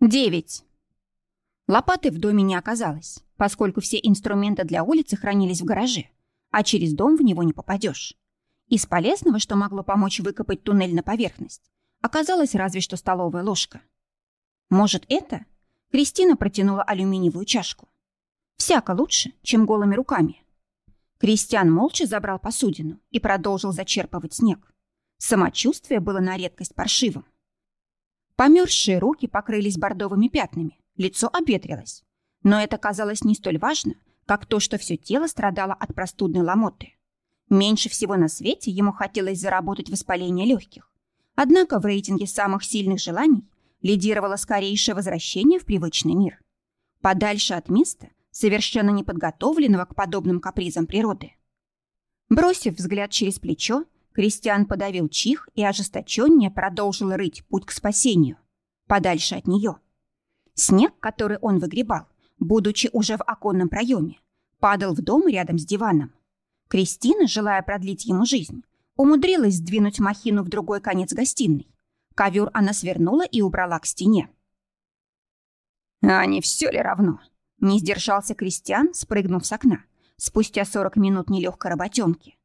Девять. Лопаты в доме не оказалось, поскольку все инструменты для улицы хранились в гараже, а через дом в него не попадешь. Из полезного, что могло помочь выкопать туннель на поверхность, оказалась разве что столовая ложка. Может, это? Кристина протянула алюминиевую чашку. Всяко лучше, чем голыми руками. Кристиан молча забрал посудину и продолжил зачерпывать снег. Самочувствие было на редкость паршивым. Померзшие руки покрылись бордовыми пятнами, лицо обветрилось. Но это казалось не столь важно, как то, что все тело страдало от простудной ломоты. Меньше всего на свете ему хотелось заработать воспаление легких. Однако в рейтинге самых сильных желаний лидировало скорейшее возвращение в привычный мир. Подальше от места, совершенно неподготовленного к подобным капризам природы. Бросив взгляд через плечо, Кристиан подавил чих и ожесточеннее продолжил рыть путь к спасению. Подальше от нее. Снег, который он выгребал, будучи уже в оконном проеме, падал в дом рядом с диваном. Кристина, желая продлить ему жизнь, умудрилась сдвинуть махину в другой конец гостиной. Ковер она свернула и убрала к стене. «А не все ли равно?» Не сдержался Кристиан, спрыгнув с окна, спустя 40 минут нелегкой работенки.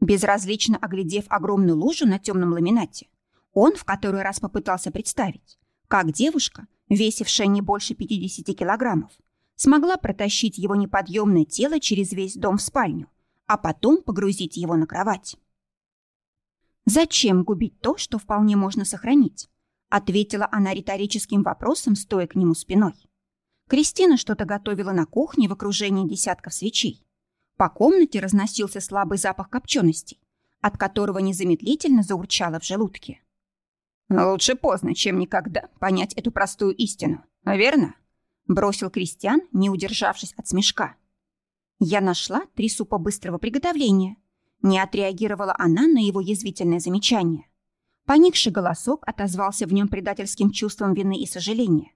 Безразлично оглядев огромную лужу на темном ламинате, он в который раз попытался представить, как девушка, весившая не больше 50 килограммов, смогла протащить его неподъемное тело через весь дом в спальню, а потом погрузить его на кровать. «Зачем губить то, что вполне можно сохранить?» ответила она риторическим вопросом, стоя к нему спиной. Кристина что-то готовила на кухне в окружении десятков свечей. По комнате разносился слабый запах копченостей, от которого незамедлительно заурчало в желудке. «Лучше поздно, чем никогда понять эту простую истину, верно?» бросил Кристиан, не удержавшись от смешка. «Я нашла три супа быстрого приготовления». Не отреагировала она на его язвительное замечание. Поникший голосок отозвался в нем предательским чувством вины и сожаления,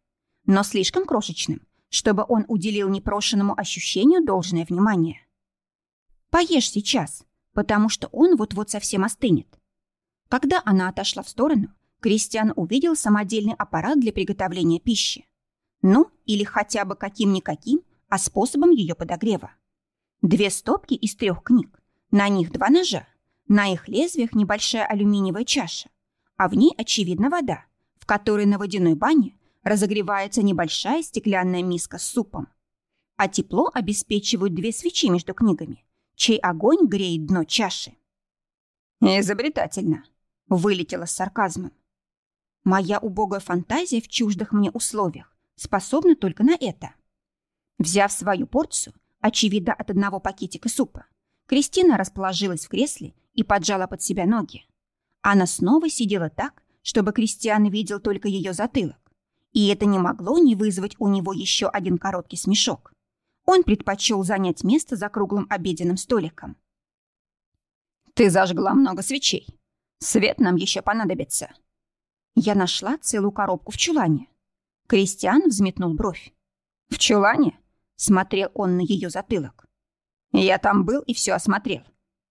но слишком крошечным, чтобы он уделил непрошенному ощущению должное внимание. Поешь сейчас, потому что он вот-вот совсем остынет. Когда она отошла в сторону, Кристиан увидел самодельный аппарат для приготовления пищи. Ну, или хотя бы каким-никаким, а способом ее подогрева. Две стопки из трех книг. На них два ножа. На их лезвиях небольшая алюминиевая чаша. А в ней, очевидно, вода, в которой на водяной бане разогревается небольшая стеклянная миска с супом. А тепло обеспечивают две свечи между книгами, чей огонь греет дно чаши. «Изобретательно», — вылетела с сарказмом. «Моя убогая фантазия в чуждых мне условиях способна только на это». Взяв свою порцию, очевидно, от одного пакетика супа, Кристина расположилась в кресле и поджала под себя ноги. Она снова сидела так, чтобы Кристиан видел только ее затылок. И это не могло не вызвать у него еще один короткий смешок. Он предпочел занять место за круглым обеденным столиком. «Ты зажгла много свечей. Свет нам еще понадобится». Я нашла целую коробку в чулане. Кристиан взметнул бровь. «В чулане?» — смотрел он на ее затылок. «Я там был и все осмотрел.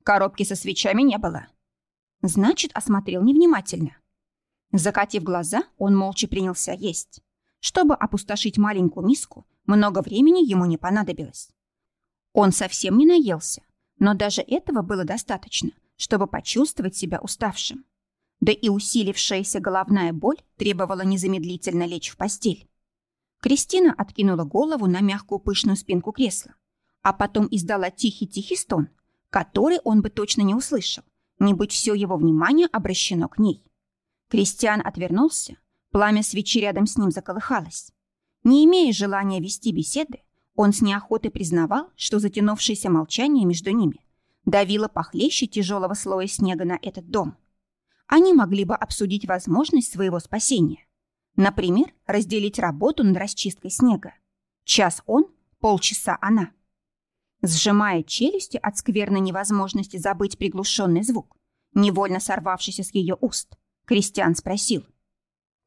Коробки со свечами не было». «Значит, осмотрел невнимательно». Закатив глаза, он молча принялся есть. Чтобы опустошить маленькую миску, много времени ему не понадобилось. Он совсем не наелся, но даже этого было достаточно, чтобы почувствовать себя уставшим. Да и усилившаяся головная боль требовала незамедлительно лечь в постель. Кристина откинула голову на мягкую пышную спинку кресла, а потом издала тихий-тихий стон, который он бы точно не услышал, не быть все его внимание обращено к ней. Кристиан отвернулся, пламя свечи рядом с ним заколыхалось. Не имея желания вести беседы, он с неохотой признавал, что затянувшееся молчание между ними давило похлеще тяжелого слоя снега на этот дом. Они могли бы обсудить возможность своего спасения. Например, разделить работу над расчисткой снега. Час он, полчаса она. Сжимая челюсти от скверной невозможности забыть приглушенный звук, невольно сорвавшийся с ее уст, Кристиан спросил.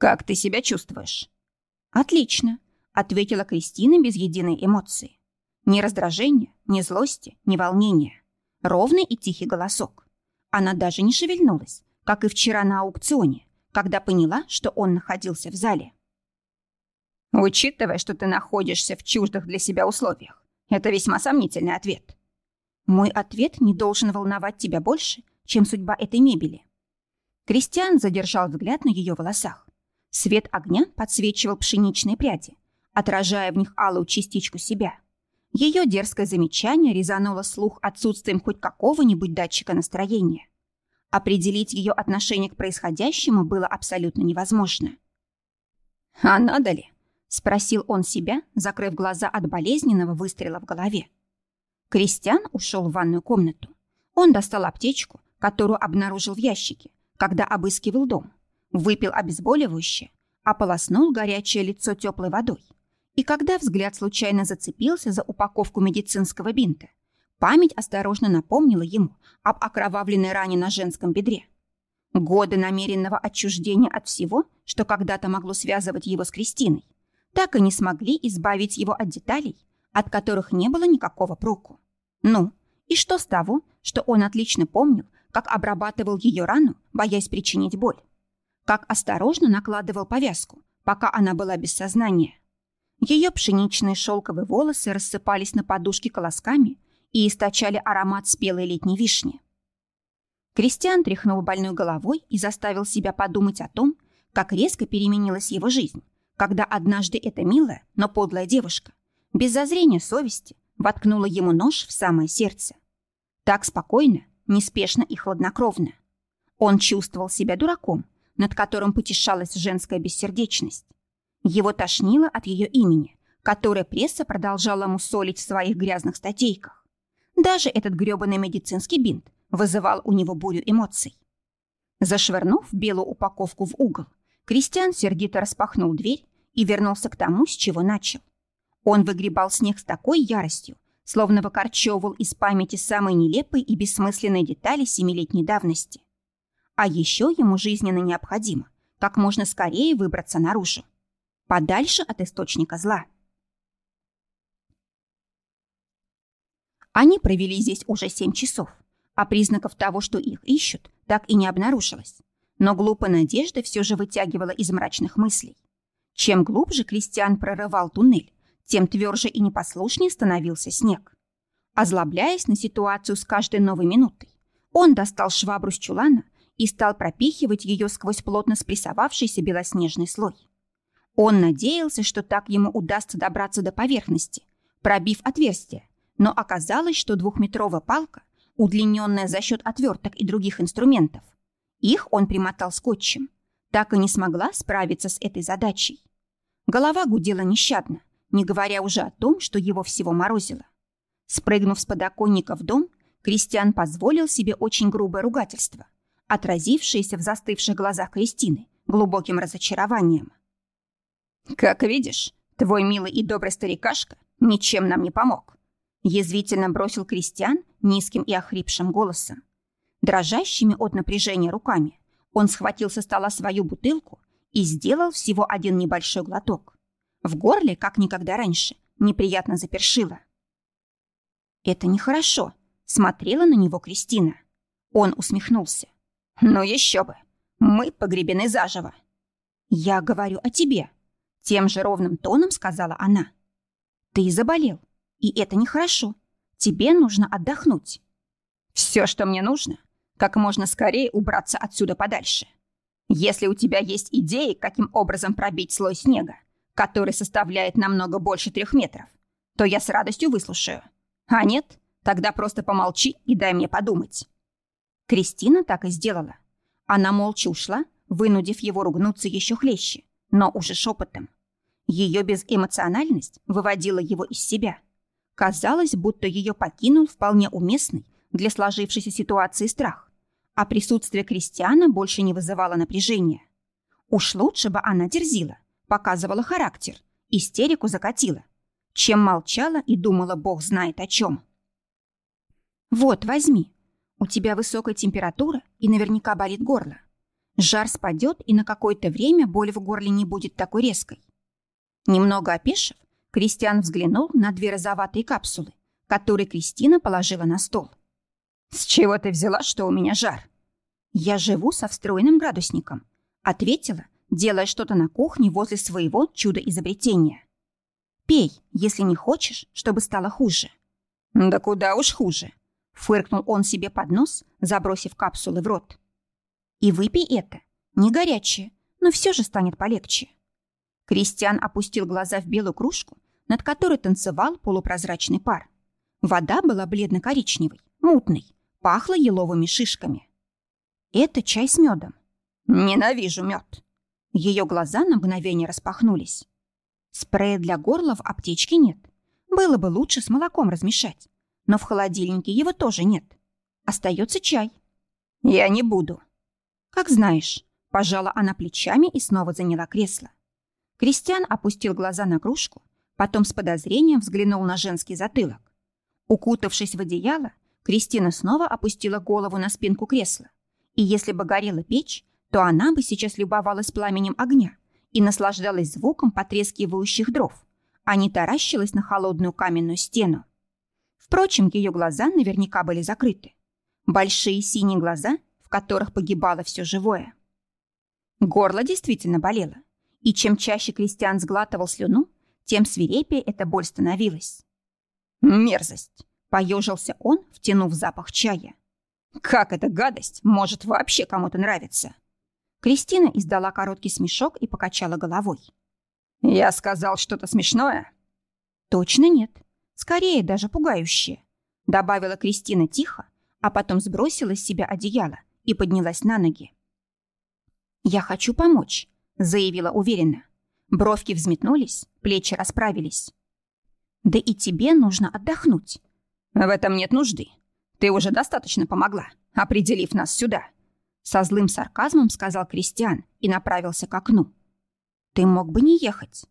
«Как ты себя чувствуешь?» «Отлично ответила Кристина без единой эмоции. Ни раздражения, ни злости, ни волнения. Ровный и тихий голосок. Она даже не шевельнулась, как и вчера на аукционе, когда поняла, что он находился в зале. Учитывая, что ты находишься в чуждых для себя условиях, это весьма сомнительный ответ. Мой ответ не должен волновать тебя больше, чем судьба этой мебели. Кристиан задержал взгляд на ее волосах. Свет огня подсвечивал пшеничные пряди, отражая в них алую частичку себя. Ее дерзкое замечание резануло слух отсутствием хоть какого-нибудь датчика настроения. Определить ее отношение к происходящему было абсолютно невозможно. «А надо ли?» — спросил он себя, закрыв глаза от болезненного выстрела в голове. Кристиан ушел в ванную комнату. Он достал аптечку, которую обнаружил в ящике, когда обыскивал дом, выпил обезболивающее, ополоснул горячее лицо теплой водой. И когда взгляд случайно зацепился за упаковку медицинского бинта, память осторожно напомнила ему об окровавленной ране на женском бедре. Годы намеренного отчуждения от всего, что когда-то могло связывать его с Кристиной, так и не смогли избавить его от деталей, от которых не было никакого проку. Ну, и что с того, что он отлично помнил, как обрабатывал ее рану, боясь причинить боль? Как осторожно накладывал повязку, пока она была без сознания? Ее пшеничные шелковые волосы рассыпались на подушке колосками и источали аромат спелой летней вишни. Кристиан тряхнул больной головой и заставил себя подумать о том, как резко переменилась его жизнь, когда однажды эта милая, но подлая девушка, без зазрения совести, воткнула ему нож в самое сердце. Так спокойно, неспешно и хладнокровно. Он чувствовал себя дураком, над которым потешалась женская бессердечность. Его тошнило от ее имени, которое пресса продолжала мусолить в своих грязных статейках. Даже этот грёбаный медицинский бинт вызывал у него бурю эмоций. Зашвырнув белую упаковку в угол, Кристиан сердито распахнул дверь и вернулся к тому, с чего начал. Он выгребал снег с такой яростью, словно выкорчевывал из памяти самые нелепые и бессмысленные детали семилетней давности. А еще ему жизненно необходимо как можно скорее выбраться наружу, подальше от источника зла. Они провели здесь уже семь часов, а признаков того, что их ищут, так и не обнаружилось. Но глупая надежда все же вытягивала из мрачных мыслей. Чем глубже Кристиан прорывал туннель, тем тверже и непослушнее становился снег. Озлобляясь на ситуацию с каждой новой минутой, он достал швабру с чулана и стал пропихивать ее сквозь плотно спрессовавшийся белоснежный слой. Он надеялся, что так ему удастся добраться до поверхности, пробив отверстие, но оказалось, что двухметровая палка, удлиненная за счет отверток и других инструментов, их он примотал скотчем, так и не смогла справиться с этой задачей. Голова гудела нещадно, не говоря уже о том, что его всего морозило. Спрыгнув с подоконника в дом, Кристиан позволил себе очень грубое ругательство, отразившееся в застывших глазах Кристины глубоким разочарованием. «Как видишь, твой милый и добрый старикашка ничем нам не помог», язвительно бросил Кристиан низким и охрипшим голосом. Дрожащими от напряжения руками он схватил со стола свою бутылку и сделал всего один небольшой глоток. В горле, как никогда раньше, неприятно запершило. «Это нехорошо», — смотрела на него Кристина. Он усмехнулся. «Ну еще бы! Мы погребены заживо!» «Я говорю о тебе», — тем же ровным тоном сказала она. «Ты заболел, и это нехорошо. Тебе нужно отдохнуть». «Все, что мне нужно, как можно скорее убраться отсюда подальше. Если у тебя есть идеи, каким образом пробить слой снега, который составляет намного больше трех метров, то я с радостью выслушаю. А нет, тогда просто помолчи и дай мне подумать». Кристина так и сделала. Она молча ушла, вынудив его ругнуться еще хлеще, но уже шепотом. Ее безэмоциональность выводила его из себя. Казалось, будто ее покинул вполне уместный для сложившейся ситуации страх, а присутствие Кристиана больше не вызывало напряжения. Уж лучше бы она дерзила, показывала характер, истерику закатила, чем молчала и думала бог знает о чем. «Вот, возьми. У тебя высокая температура и наверняка болит горло. Жар спадет, и на какое-то время боль в горле не будет такой резкой». Немного опешив, Кристиан взглянул на две розоватые капсулы, которые Кристина положила на стол. «С чего ты взяла, что у меня жар?» «Я живу со встроенным градусником», — ответила, делая что-то на кухне возле своего чудо-изобретения. «Пей, если не хочешь, чтобы стало хуже». «Да куда уж хуже», — фыркнул он себе под нос, забросив капсулы в рот. «И выпей это. Не горячее, но все же станет полегче». Кристиан опустил глаза в белую кружку, над которой танцевал полупрозрачный пар. Вода была бледно-коричневой, мутной, пахла еловыми шишками. «Это чай с медом». «Ненавижу мед». Ее глаза на мгновение распахнулись. Спрея для горла в аптечке нет. Было бы лучше с молоком размешать. Но в холодильнике его тоже нет. Остается чай. Я не буду. Как знаешь. Пожала она плечами и снова заняла кресло. Кристиан опустил глаза на кружку, потом с подозрением взглянул на женский затылок. Укутавшись в одеяло, Кристина снова опустила голову на спинку кресла. И если бы горела печь, то она бы сейчас любовалась пламенем огня и наслаждалась звуком потрескивающих дров, а не таращилась на холодную каменную стену. Впрочем, ее глаза наверняка были закрыты. Большие синие глаза, в которых погибало все живое. Горло действительно болело, и чем чаще Кристиан сглатывал слюну, тем свирепее эта боль становилась. «Мерзость!» — поежился он, втянув запах чая. «Как эта гадость может вообще кому-то нравиться?» Кристина издала короткий смешок и покачала головой. «Я сказал что-то смешное?» «Точно нет. Скорее, даже пугающее», — добавила Кристина тихо, а потом сбросила с себя одеяло и поднялась на ноги. «Я хочу помочь», — заявила уверенно. Бровки взметнулись, плечи расправились. «Да и тебе нужно отдохнуть». «В этом нет нужды. Ты уже достаточно помогла, определив нас сюда». Со злым сарказмом сказал Кристиан и направился к окну. «Ты мог бы не ехать».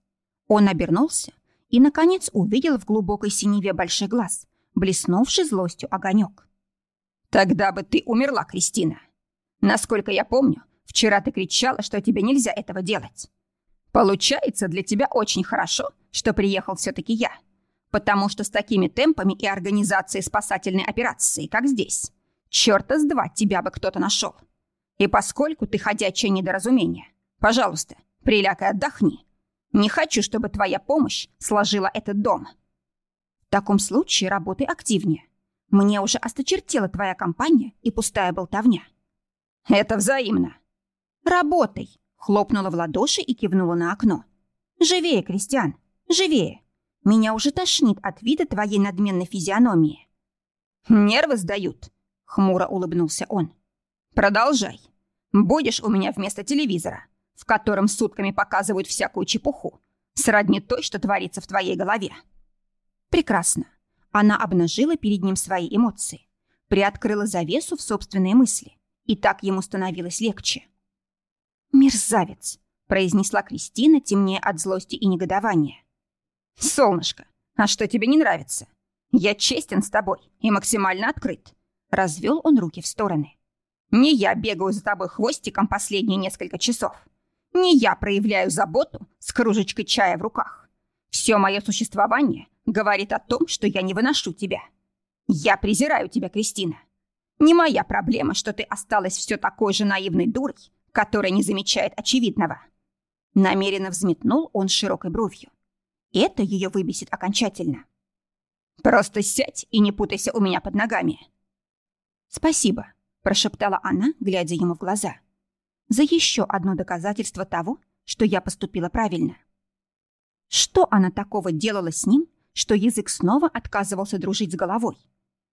Он обернулся и, наконец, увидел в глубокой синеве большой глаз, блеснувший злостью огонек. «Тогда бы ты умерла, Кристина. Насколько я помню, вчера ты кричала, что тебе нельзя этого делать. Получается для тебя очень хорошо, что приехал все-таки я, потому что с такими темпами и организацией спасательной операции, как здесь, черта с два тебя бы кто-то нашел. И поскольку ты ходячее недоразумение, пожалуйста, приляг и отдохни. Не хочу, чтобы твоя помощь сложила этот дом. В таком случае работай активнее. Мне уже осточертела твоя компания и пустая болтовня. Это взаимно. Работай, хлопнула в ладоши и кивнула на окно. Живее, Кристиан, живее. Меня уже тошнит от вида твоей надменной физиономии. Нервы сдают, хмуро улыбнулся он. Продолжай. Будешь у меня вместо телевизора, в котором сутками показывают всякую чепуху, сродни той, что творится в твоей голове. Прекрасно. Она обнажила перед ним свои эмоции, приоткрыла завесу в собственные мысли, и так ему становилось легче. «Мерзавец!» — произнесла Кристина, темнее от злости и негодования. «Солнышко, а что тебе не нравится? Я честен с тобой и максимально открыт». Развел он руки в стороны. Не я бегаю за тобой хвостиком последние несколько часов. Не я проявляю заботу с кружечкой чая в руках. Все мое существование говорит о том, что я не выношу тебя. Я презираю тебя, Кристина. Не моя проблема, что ты осталась все такой же наивной дурой, которая не замечает очевидного. Намеренно взметнул он широкой бровью. Это ее выбесит окончательно. Просто сядь и не путайся у меня под ногами. Спасибо, прошептала она, глядя ему в глаза. За еще одно доказательство того, что я поступила правильно. Что она такого делала с ним, что язык снова отказывался дружить с головой?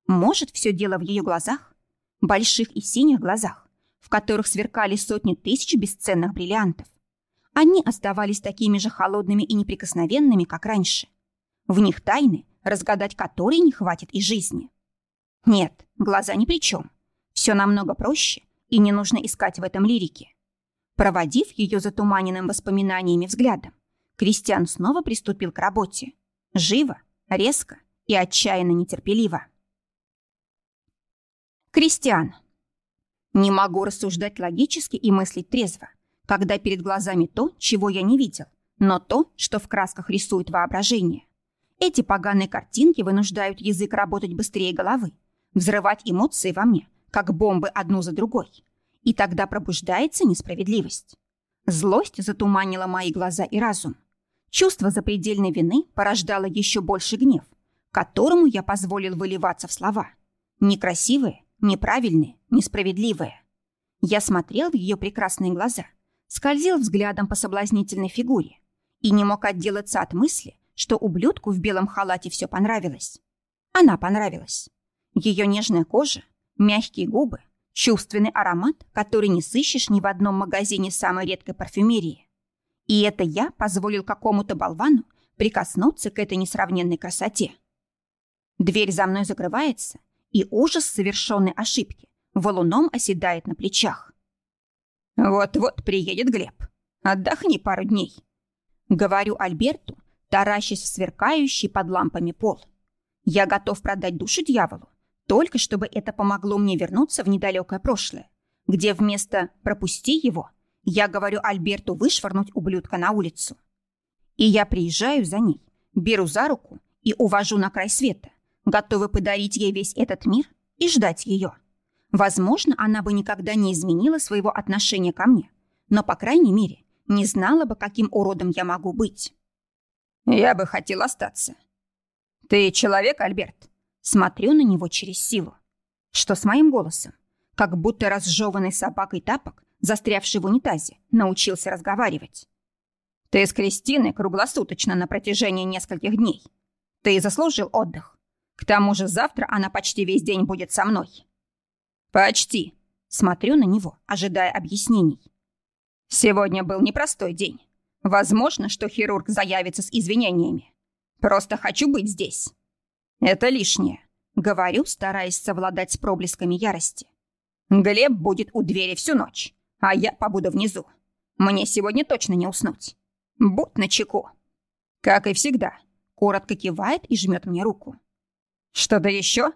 Может, все дело в ее глазах? Больших и синих глазах, в которых сверкали сотни тысяч бесценных бриллиантов. Они оставались такими же холодными и неприкосновенными, как раньше. В них тайны, разгадать которые не хватит и жизни. Нет, глаза ни при чем. Все намного проще, и не нужно искать в этом лирики. Проводив ее затуманенным воспоминаниями взглядом, Кристиан снова приступил к работе. Живо, резко и отчаянно нетерпеливо. Кристиан. Не могу рассуждать логически и мыслить трезво, когда перед глазами то, чего я не видел, но то, что в красках рисует воображение. Эти поганые картинки вынуждают язык работать быстрее головы, взрывать эмоции во мне, как бомбы одну за другой. И тогда пробуждается несправедливость. Злость затуманила мои глаза и разум. Чувство запредельной вины порождало еще больше гнев, которому я позволил выливаться в слова. Некрасивые, неправильные, несправедливые. Я смотрел в ее прекрасные глаза, скользил взглядом по соблазнительной фигуре и не мог отделаться от мысли, что ублюдку в белом халате все понравилось. Она понравилась. Ее нежная кожа, мягкие губы, чувственный аромат, который не сыщешь ни в одном магазине самой редкой парфюмерии. И это я позволил какому-то болвану прикоснуться к этой несравненной красоте. Дверь за мной закрывается, и ужас совершенной ошибки валуном оседает на плечах. «Вот-вот приедет Глеб. Отдохни пару дней», — говорю Альберту, таращась в сверкающий под лампами пол. «Я готов продать душу дьяволу, только чтобы это помогло мне вернуться в недалекое прошлое, где вместо «пропусти его» Я говорю Альберту вышвырнуть ублюдка на улицу. И я приезжаю за ней, беру за руку и увожу на край света, готовы подарить ей весь этот мир и ждать ее. Возможно, она бы никогда не изменила своего отношения ко мне, но, по крайней мере, не знала бы, каким уродом я могу быть. Я бы хотел остаться. Ты человек, Альберт? Смотрю на него через силу. Что с моим голосом? Как будто разжеванный собакой тапок застрявший в унитазе, научился разговаривать. «Ты с Кристиной круглосуточно на протяжении нескольких дней. Ты заслужил отдых. К тому же завтра она почти весь день будет со мной». «Почти», — смотрю на него, ожидая объяснений. «Сегодня был непростой день. Возможно, что хирург заявится с извинениями. Просто хочу быть здесь. Это лишнее», — говорю, стараясь совладать с проблесками ярости. «Глеб будет у двери всю ночь а я побуду внизу. Мне сегодня точно не уснуть. Будь начеку. Как и всегда. Коротко кивает и жмет мне руку. Что-то еще?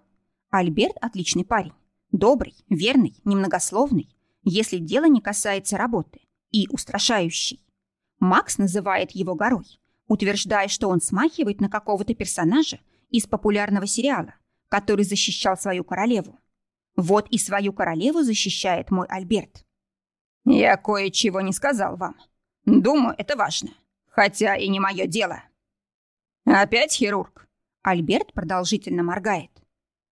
Альберт отличный парень. Добрый, верный, немногословный, если дело не касается работы, и устрашающий. Макс называет его горой, утверждая, что он смахивает на какого-то персонажа из популярного сериала, который защищал свою королеву. Вот и свою королеву защищает мой Альберт. «Я кое-чего не сказал вам. Думаю, это важно. Хотя и не мое дело». «Опять хирург?» Альберт продолжительно моргает.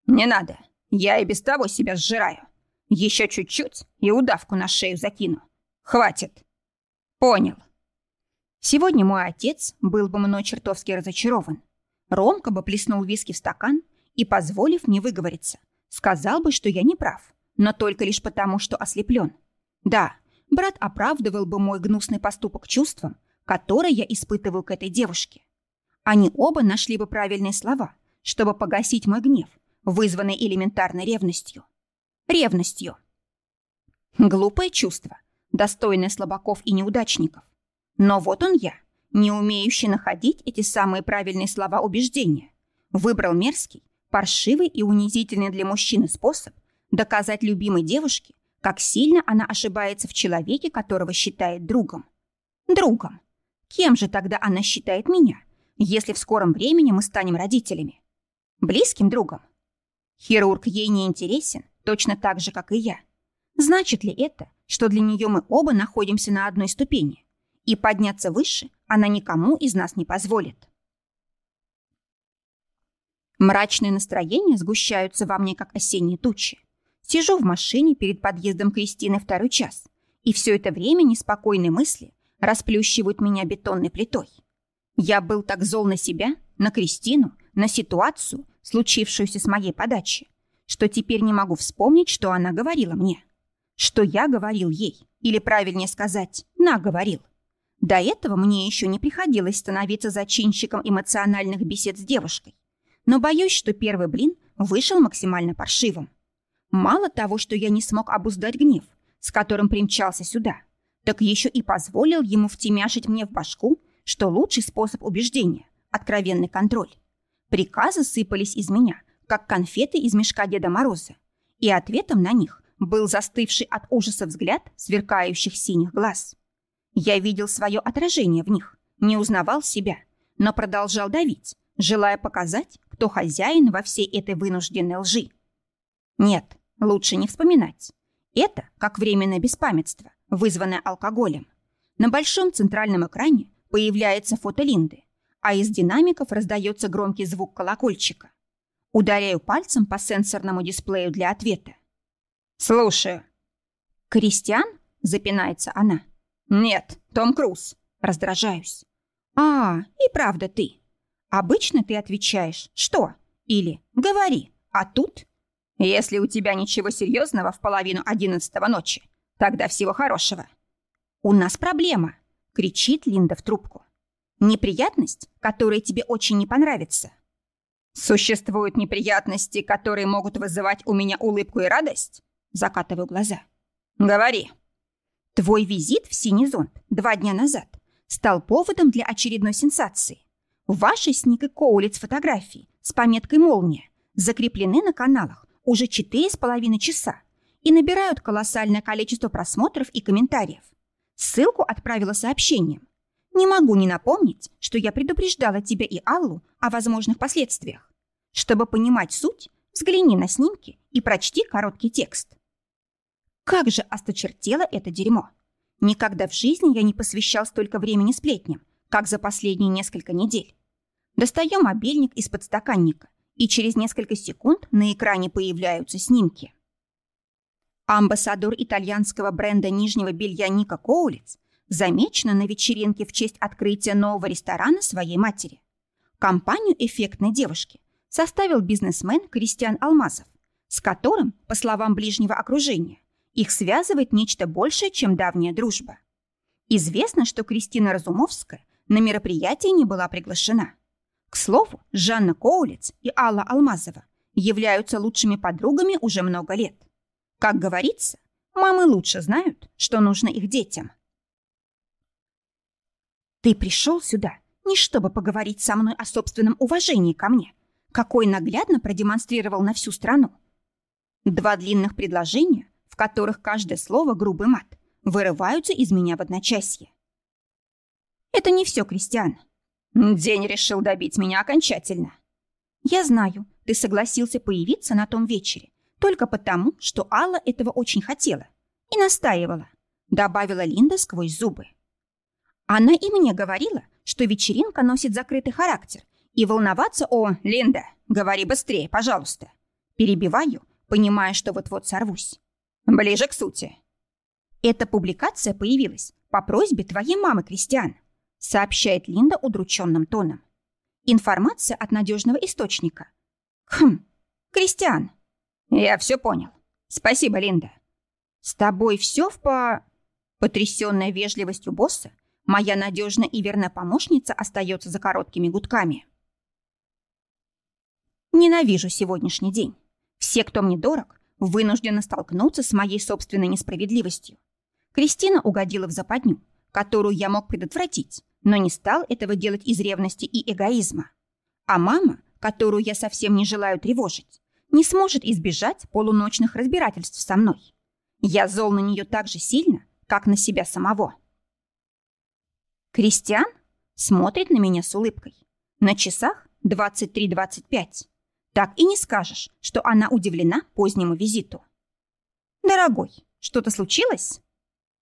«Не надо. Я и без того себя сжираю. Еще чуть-чуть и удавку на шею закину. Хватит». «Понял». Сегодня мой отец был бы мной чертовски разочарован. Ромка бы плеснул виски в стакан и, позволив мне выговориться, сказал бы, что я не прав, но только лишь потому, что ослеплен. Да, брат оправдывал бы мой гнусный поступок чувством, которое я испытываю к этой девушке. Они оба нашли бы правильные слова, чтобы погасить мой гнев, вызванный элементарной ревностью. Ревностью. Глупое чувство, достойное слабаков и неудачников. Но вот он я, не умеющий находить эти самые правильные слова убеждения. Выбрал мерзкий, паршивый и унизительный для мужчины способ доказать любимой девушке, как сильно она ошибается в человеке, которого считает другом. Другом. Кем же тогда она считает меня, если в скором времени мы станем родителями? Близким другом? Хирург ей не интересен, точно так же, как и я. Значит ли это, что для нее мы оба находимся на одной ступени, и подняться выше она никому из нас не позволит? Мрачные настроения сгущаются во мне, как осенние тучи. Сижу в машине перед подъездом Кристины второй час, и все это время неспокойные мысли расплющивают меня бетонной плитой. Я был так зол на себя, на Кристину, на ситуацию, случившуюся с моей подачи, что теперь не могу вспомнить, что она говорила мне. Что я говорил ей, или правильнее сказать, наговорил. До этого мне еще не приходилось становиться зачинщиком эмоциональных бесед с девушкой. Но боюсь, что первый блин вышел максимально паршивым. Мало того, что я не смог обуздать гнев, с которым примчался сюда, так еще и позволил ему втемяшить мне в башку, что лучший способ убеждения – откровенный контроль. Приказы сыпались из меня, как конфеты из мешка Деда Мороза, и ответом на них был застывший от ужаса взгляд сверкающих синих глаз. Я видел свое отражение в них, не узнавал себя, но продолжал давить, желая показать, кто хозяин во всей этой вынужденной лжи. Нет, Лучше не вспоминать. Это как временное беспамятство, вызванное алкоголем. На большом центральном экране появляется фото Линды, а из динамиков раздается громкий звук колокольчика. Ударяю пальцем по сенсорному дисплею для ответа. «Слушаю». «Кристиан?» — запинается она. «Нет, Том Круз». Раздражаюсь. «А, и правда ты. Обычно ты отвечаешь «что?» или «говори», а тут...» «Если у тебя ничего серьезного в половину одиннадцатого ночи, тогда всего хорошего». «У нас проблема», — кричит Линда в трубку. «Неприятность, которая тебе очень не понравится». «Существуют неприятности, которые могут вызывать у меня улыбку и радость?» Закатываю глаза. «Говори». «Твой визит в Синий зонт два дня назад стал поводом для очередной сенсации. Ваши с Никой Коулиц фотографии с пометкой «Молния» закреплены на каналах уже четыре с половиной часа и набирают колоссальное количество просмотров и комментариев. Ссылку отправила сообщением. Не могу не напомнить, что я предупреждала тебя и Аллу о возможных последствиях. Чтобы понимать суть, взгляни на снимки и прочти короткий текст. Как же осточертело это дерьмо! Никогда в жизни я не посвящал столько времени сплетням, как за последние несколько недель. Достаю мобильник из подстаканника, и через несколько секунд на экране появляются снимки. Амбассадор итальянского бренда нижнего белья Ника Коулиц замечена на вечеринке в честь открытия нового ресторана своей матери. Компанию эффектной девушки составил бизнесмен Кристиан Алмазов, с которым, по словам ближнего окружения, их связывает нечто большее, чем давняя дружба. Известно, что Кристина Разумовская на мероприятие не была приглашена. К слову, Жанна Коулиц и Алла Алмазова являются лучшими подругами уже много лет. Как говорится, мамы лучше знают, что нужно их детям. Ты пришел сюда не чтобы поговорить со мной о собственном уважении ко мне, какой наглядно продемонстрировал на всю страну. Два длинных предложения, в которых каждое слово грубый мат, вырываются из меня в одночасье. Это не все, Кристиан. День решил добить меня окончательно. Я знаю, ты согласился появиться на том вечере, только потому, что Алла этого очень хотела и настаивала, добавила Линда сквозь зубы. Она и мне говорила, что вечеринка носит закрытый характер, и волноваться о «Линда, говори быстрее, пожалуйста». Перебиваю, понимая, что вот-вот сорвусь. Ближе к сути. Эта публикация появилась по просьбе твоей мамы, Кристиан, сообщает Линда удрученным тоном. Информация от надежного источника. Хм, Кристиан, «Я все понял. Спасибо, Линда». «С тобой все в по...» Потрясенная вежливостью босса, моя надежная и верная помощница остается за короткими гудками. Ненавижу сегодняшний день. Все, кто мне дорог, вынуждены столкнуться с моей собственной несправедливостью. Кристина угодила в западню, которую я мог предотвратить, но не стал этого делать из ревности и эгоизма. А мама, которую я совсем не желаю тревожить, не сможет избежать полуночных разбирательств со мной. Я зол на нее так же сильно, как на себя самого. Кристиан смотрит на меня с улыбкой. На часах 23.25. Так и не скажешь, что она удивлена позднему визиту. «Дорогой, что-то случилось?»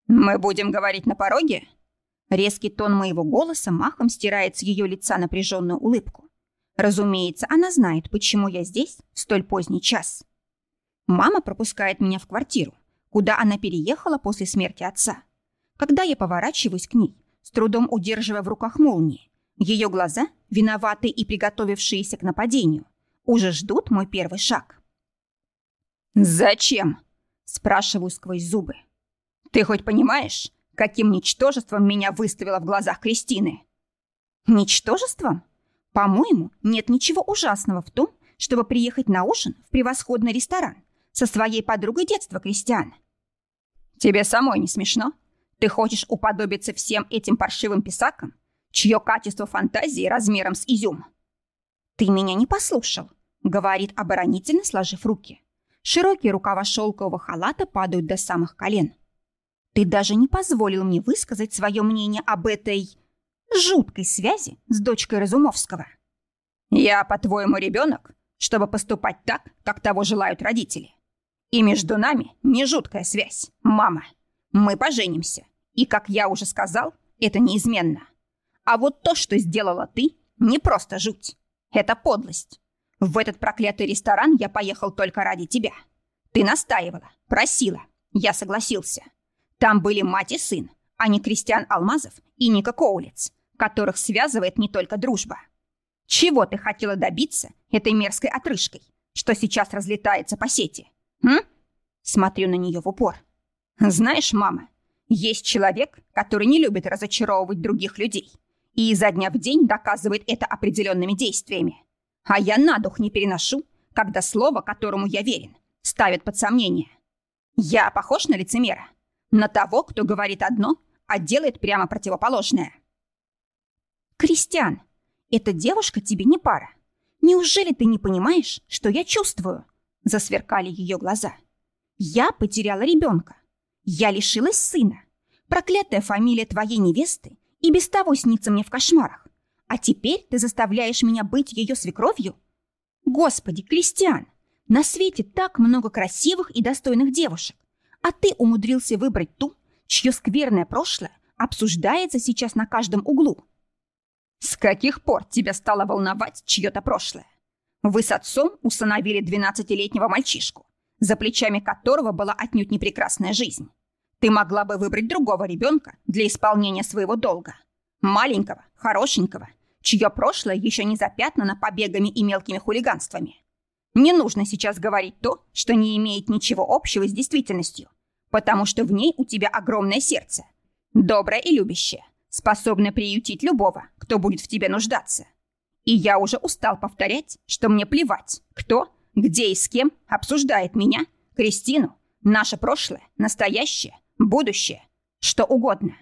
«Мы будем говорить на пороге?» Резкий тон моего голоса махом стирает с ее лица напряженную улыбку. Разумеется, она знает, почему я здесь в столь поздний час. Мама пропускает меня в квартиру, куда она переехала после смерти отца. Когда я поворачиваюсь к ней, с трудом удерживая в руках молнии, ее глаза, виноватые и приготовившиеся к нападению, уже ждут мой первый шаг. «Зачем?» – спрашиваю сквозь зубы. «Ты хоть понимаешь, каким ничтожеством меня выставила в глазах Кристины?» «Ничтожеством?» По-моему, нет ничего ужасного в том, чтобы приехать на ужин в превосходный ресторан со своей подругой детства, Кристиан. Тебе самой не смешно? Ты хочешь уподобиться всем этим паршивым писакам, чье качество фантазии размером с изюм? Ты меня не послушал, говорит оборонительно, сложив руки. Широкие рукава шелкового халата падают до самых колен. Ты даже не позволил мне высказать свое мнение об этой жуткой связи с дочкой Разумовского. «Я, по-твоему, ребенок, чтобы поступать так, как того желают родители? И между нами не жуткая связь, мама. Мы поженимся, И, как я уже сказал, это неизменно. А вот то, что сделала ты, не просто жуть. Это подлость. В этот проклятый ресторан я поехал только ради тебя. Ты настаивала, просила. Я согласился. Там были мать и сын, а не Кристиан Алмазов и Ника Коулиц, которых связывает не только дружба. Чего ты хотела добиться этой мерзкой отрыжкой, что сейчас разлетается по сети? М? Смотрю на нее в упор. Знаешь, мама, есть человек, который не любит разочаровывать других людей и изо дня в день доказывает это определенными действиями. А я на дух не переношу, когда слово, которому я верен, ставят под сомнение. Я похож на лицемера? На того, кто говорит одно, а делает прямо противоположное? Кристиан, эта девушка тебе не пара. Неужели ты не понимаешь, что я чувствую? Засверкали ее глаза. Я потеряла ребенка. Я лишилась сына. Проклятая фамилия твоей невесты и без того снится мне в кошмарах. А теперь ты заставляешь меня быть ее свекровью? Господи, Кристиан, на свете так много красивых и достойных девушек, а ты умудрился выбрать ту, чье скверное прошлое обсуждается сейчас на каждом углу. С каких пор тебя стало волновать чье-то прошлое? Вы с отцом усыновили 12-летнего мальчишку, за плечами которого была отнюдь не прекрасная жизнь. Ты могла бы выбрать другого ребенка для исполнения своего долга. Маленького, хорошенького, чье прошлое еще не запятнано побегами и мелкими хулиганствами. Не нужно сейчас говорить то, что не имеет ничего общего с действительностью, потому что в ней у тебя огромное сердце, доброе и любящее, способное приютить любого, кто будет в тебе нуждаться. И я уже устал повторять, что мне плевать, кто, где и с кем обсуждает меня, Кристину, наше прошлое, настоящее будущее, что угодно.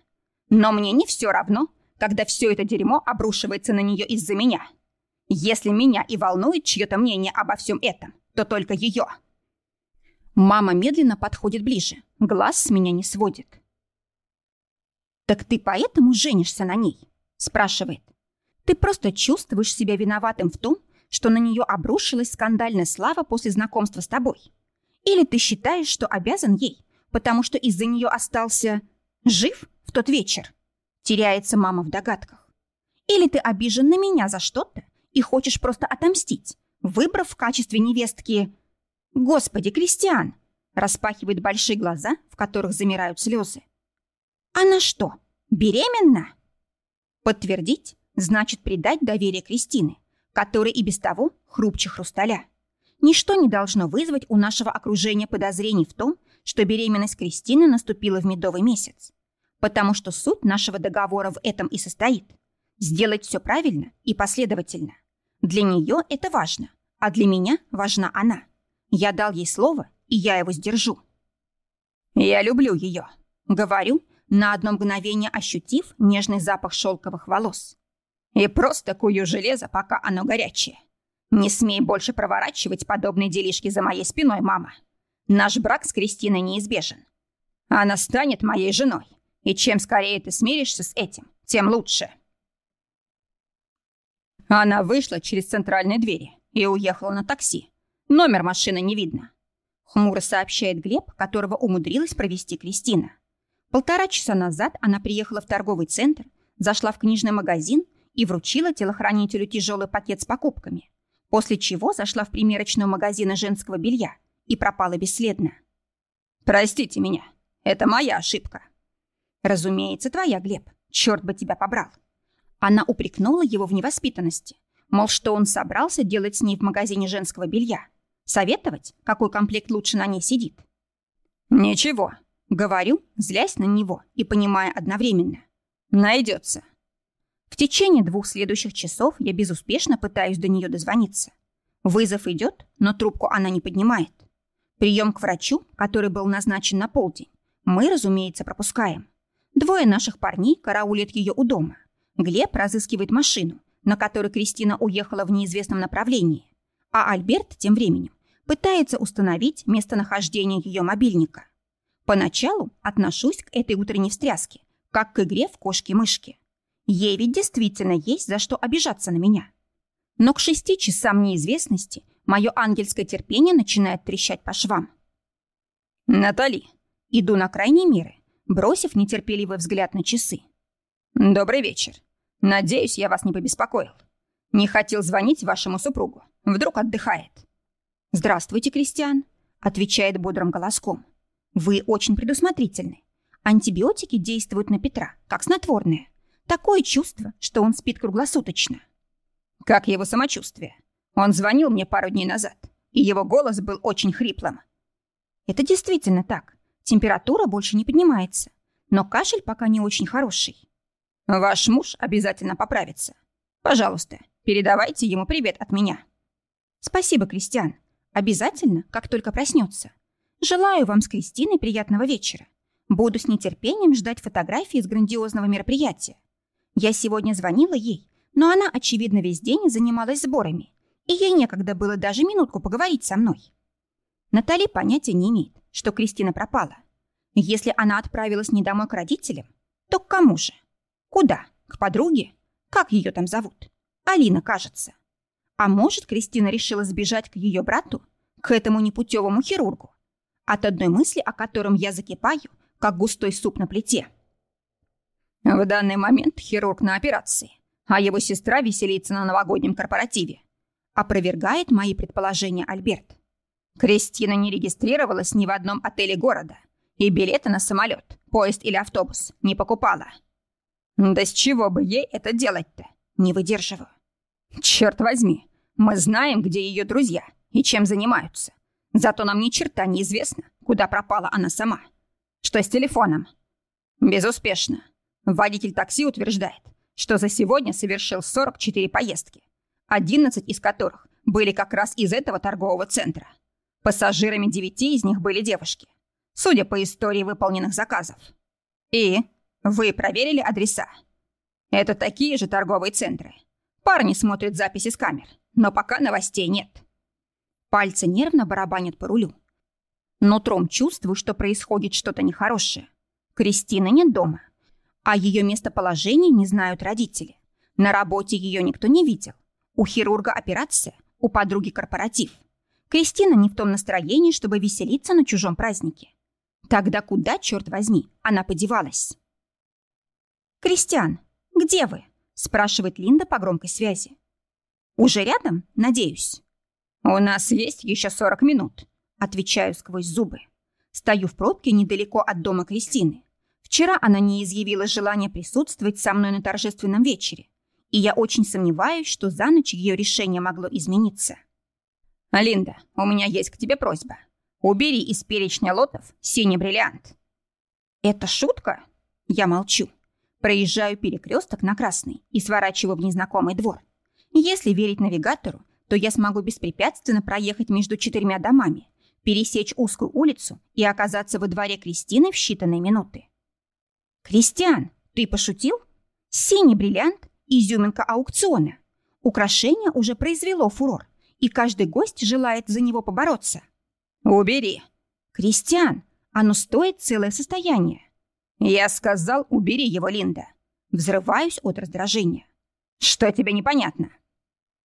Но мне не все равно, когда все это дерьмо обрушивается на нее из-за меня. Если меня и волнует чье-то мнение обо всем этом, то только ее. Мама медленно подходит ближе, глаз с меня не сводит. «Так ты поэтому женишься на ней?» – спрашивает. «Ты просто чувствуешь себя виноватым в том, что на нее обрушилась скандальная слава после знакомства с тобой? Или ты считаешь, что обязан ей, потому что из-за нее остался жив в тот вечер? Теряется мама в догадках. Или ты обижен на меня за что-то и хочешь просто отомстить, выбрав в качестве невестки... Господи, Кристиан! Распахивает большие глаза, в которых замирают слезы. Она что, беременна? Подтвердить значит предать доверие Кристины, которой и без того хрупче хрусталя. Ничто не должно вызвать у нашего окружения подозрений в том, что беременность Кристины наступила в медовый месяц. Потому что суть нашего договора в этом и состоит. Сделать все правильно и последовательно. Для нее это важно, а для меня важна она. Я дал ей слово, и я его сдержу. Я люблю ее, говорю, на одно мгновение ощутив нежный запах шелковых волос. И просто кую железо, пока оно горячее. Не смей больше проворачивать подобные делишки за моей спиной, мама. Наш брак с Кристиной неизбежен. Она станет моей женой. И чем скорее ты смиришься с этим, тем лучше. Она вышла через центральные двери и уехала на такси. Номер машины не видно. Хмуро сообщает Глеб, которого умудрилась провести Кристина. Полтора часа назад она приехала в торговый центр, зашла в книжный магазин и вручила телохранителю тяжелый пакет с покупками, после чего зашла в примерочную магазина женского белья и пропала бесследно. «Простите меня, это моя ошибка». «Разумеется, твоя, Глеб. Черт бы тебя побрал». Она упрекнула его в невоспитанности, мол, что он собрался делать с ней в магазине женского белья. Советовать, какой комплект лучше на ней сидит. «Ничего», — говорю, злясь на него и понимая одновременно. «Найдется». В течение двух следующих часов я безуспешно пытаюсь до нее дозвониться. Вызов идет, но трубку она не поднимает. Прием к врачу, который был назначен на полдень, мы, разумеется, пропускаем. Двое наших парней караулят ее у дома. Глеб разыскивает машину, на которой Кристина уехала в неизвестном направлении. А Альберт тем временем пытается установить местонахождение ее мобильника. Поначалу отношусь к этой утренней встряске, как к игре в кошки-мышки. Ей ведь действительно есть за что обижаться на меня. Но к шести часам неизвестности Мое ангельское терпение начинает трещать по швам. «Натали, иду на крайние меры, бросив нетерпеливый взгляд на часы. «Добрый вечер. Надеюсь, я вас не побеспокоил. Не хотел звонить вашему супругу. Вдруг отдыхает». «Здравствуйте, Кристиан», — отвечает бодрым голоском. «Вы очень предусмотрительны. Антибиотики действуют на Петра, как снотворные. Такое чувство, что он спит круглосуточно». «Как его самочувствие? Он звонил мне пару дней назад, и его голос был очень хриплым». «Это действительно так. Температура больше не поднимается, но кашель пока не очень хороший». «Ваш муж обязательно поправится. Пожалуйста, передавайте ему привет от меня». «Спасибо, Кристиан. Обязательно, как только проснется. Желаю вам с Кристиной приятного вечера. Буду с нетерпением ждать фотографии с грандиозного мероприятия. Я сегодня звонила ей, но она, очевидно, весь день занималась сборами, и ей некогда было даже минутку поговорить со мной. Натали понятия не имеет, что Кристина пропала. Если она отправилась не домой к родителям, то к кому же? Куда? К подруге? Как ее там зовут? Алина, кажется. А может, Кристина решила сбежать к ее брату, к этому непутевому хирургу? От одной мысли, о котором я закипаю, как густой суп на плите. В данный момент хирург на операции, а его сестра веселится на новогоднем корпоративе. Опровергает мои предположения Альберт. Кристина не регистрировалась ни в одном отеле города и билеты на самолет, поезд или автобус не покупала. Да с чего бы ей это делать-то? Не выдерживаю. Черт возьми, мы знаем, где ее друзья и чем занимаются. Зато нам ни черта не известно, куда пропала она сама. Что с телефоном? Безуспешно. Водитель такси утверждает, что за сегодня совершил 44 поездки, 11 из которых были как раз из этого торгового центра. Пассажирами девяти из них были девушки, судя по истории выполненных заказов. И вы проверили адреса? Это такие же торговые центры. Парни смотрят записи с камер, но пока новостей нет. Пальцы нервно барабанят по рулю. Нутром чувствую, что происходит что-то нехорошее. Кристины нет дома. А ее местоположение не знают родители. На работе ее никто не видел. У хирурга операция, у подруги корпоратив. Кристина не в том настроении, чтобы веселиться на чужом празднике. Тогда куда, черт возьми, она подевалась? «Кристиан, где вы?» – спрашивает Линда по громкой связи. «Уже рядом, надеюсь?» «У нас есть еще 40 минут», – отвечаю сквозь зубы. Стою в пробке недалеко от дома Кристины. Вчера она не изъявила желания присутствовать со мной на торжественном вечере, и я очень сомневаюсь, что за ночь ее решение могло измениться. «Линда, у меня есть к тебе просьба. Убери из перечня лотов синий бриллиант». «Это шутка?» Я молчу. Проезжаю перекресток на красный и сворачиваю в незнакомый двор. Если верить навигатору, то я смогу беспрепятственно проехать между четырьмя домами, пересечь узкую улицу и оказаться во дворе Кристины в считанные минуты. «Кристиан, ты пошутил? Синий бриллиант – изюминка аукциона. Украшение уже произвело фурор и каждый гость желает за него побороться. «Убери!» «Кристиан, оно стоит целое состояние». «Я сказал, убери его, Линда». Взрываюсь от раздражения. «Что тебе непонятно?»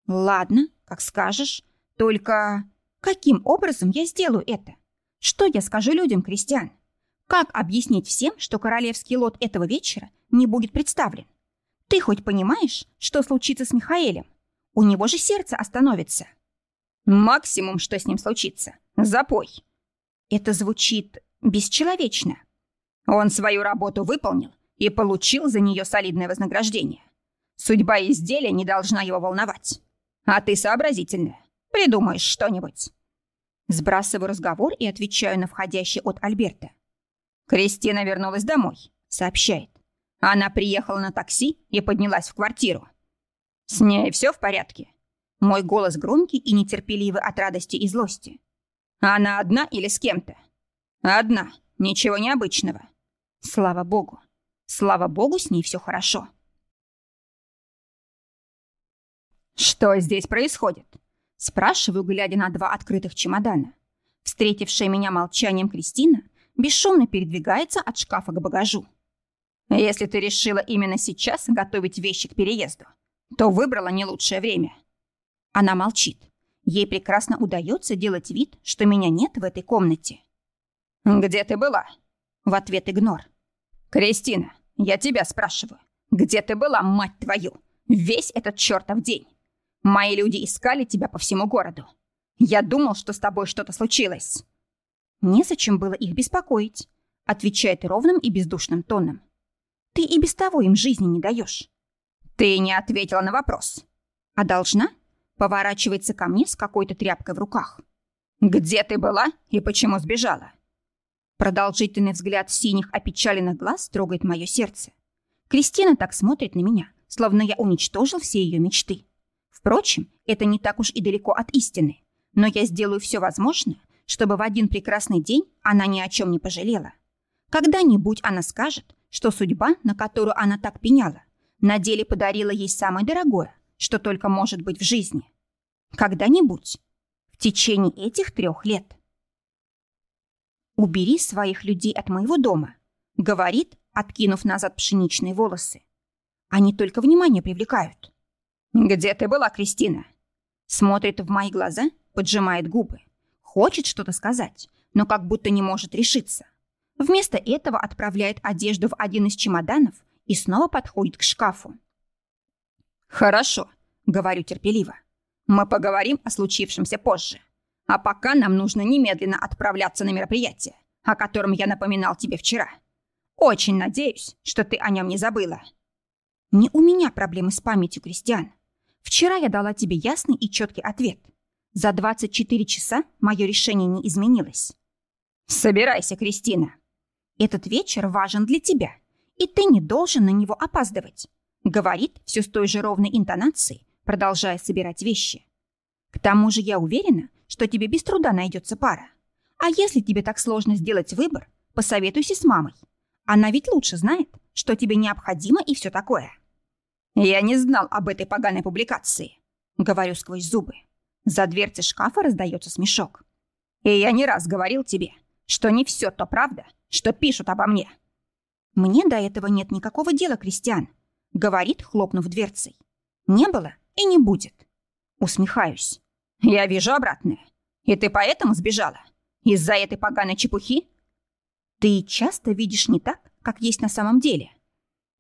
«Ладно, как скажешь. Только каким образом я сделаю это? Что я скажу людям, Кристиан? Как объяснить всем, что королевский лот этого вечера не будет представлен? Ты хоть понимаешь, что случится с Михаэлем? У него же сердце остановится». Максимум, что с ним случится. Запой. Это звучит бесчеловечно. Он свою работу выполнил и получил за нее солидное вознаграждение. Судьба изделия не должна его волновать. А ты сообразительная. Придумаешь что-нибудь. Сбрасываю разговор и отвечаю на входящий от Альберта. Кристина вернулась домой, сообщает. Она приехала на такси и поднялась в квартиру. С ней все в порядке? Мой голос громкий и нетерпеливый от радости и злости. Она одна или с кем-то? Одна. Ничего необычного. Слава богу. Слава богу, с ней все хорошо. Что здесь происходит? Спрашиваю, глядя на два открытых чемодана. Встретившая меня молчанием Кристина бесшумно передвигается от шкафа к багажу. Если ты решила именно сейчас готовить вещи к переезду, то выбрала не лучшее время. Она молчит. Ей прекрасно удается делать вид, что меня нет в этой комнате. «Где ты была?» В ответ игнор. «Кристина, я тебя спрашиваю, где ты была, мать твою, весь этот чертов день? Мои люди искали тебя по всему городу. Я думал, что с тобой что-то случилось». «Незачем было их беспокоить», — отвечает ровным и бездушным тоном. «Ты и без того им жизни не даешь». «Ты не ответила на вопрос». «А должна?» Поворачивается ко мне с какой-то тряпкой в руках. «Где ты была и почему сбежала?» Продолжительный взгляд синих опечаленных глаз трогает мое сердце. Кристина так смотрит на меня, словно я уничтожил все ее мечты. Впрочем, это не так уж и далеко от истины. Но я сделаю все возможное, чтобы в один прекрасный день она ни о чем не пожалела. Когда-нибудь она скажет, что судьба, на которую она так пеняла, на деле подарила ей самое дорогое, что только может быть в жизни. Когда-нибудь. В течение этих трех лет. «Убери своих людей от моего дома», — говорит, откинув назад пшеничные волосы. «Они только внимание привлекают». «Где ты была, Кристина?» Смотрит в мои глаза, поджимает губы. Хочет что-то сказать, но как будто не может решиться. Вместо этого отправляет одежду в один из чемоданов и снова подходит к шкафу. «Хорошо», — говорю терпеливо. «Мы поговорим о случившемся позже. А пока нам нужно немедленно отправляться на мероприятие, о котором я напоминал тебе вчера. Очень надеюсь, что ты о нем не забыла». «Не у меня проблемы с памятью, Кристиан. Вчера я дала тебе ясный и четкий ответ. За 24 часа мое решение не изменилось». «Собирайся, Кристина». «Этот вечер важен для тебя, и ты не должен на него опаздывать», говорит все с той же ровной интонацией, продолжая собирать вещи. «К тому же я уверена, что тебе без труда найдется пара. А если тебе так сложно сделать выбор, посоветуйся с мамой. Она ведь лучше знает, что тебе необходимо и все такое. Я не знал об этой поганой публикации, говорю сквозь зубы. За дверцей шкафа раздается смешок. И я не раз говорил тебе, что не все то правда, что пишут обо мне. Мне до этого нет никакого дела, Кристиан, говорит, хлопнув дверцей. Не было и не будет. Усмехаюсь. Я вижу обратное. И ты поэтому сбежала? Из-за этой поганой чепухи? Ты часто видишь не так, как есть на самом деле.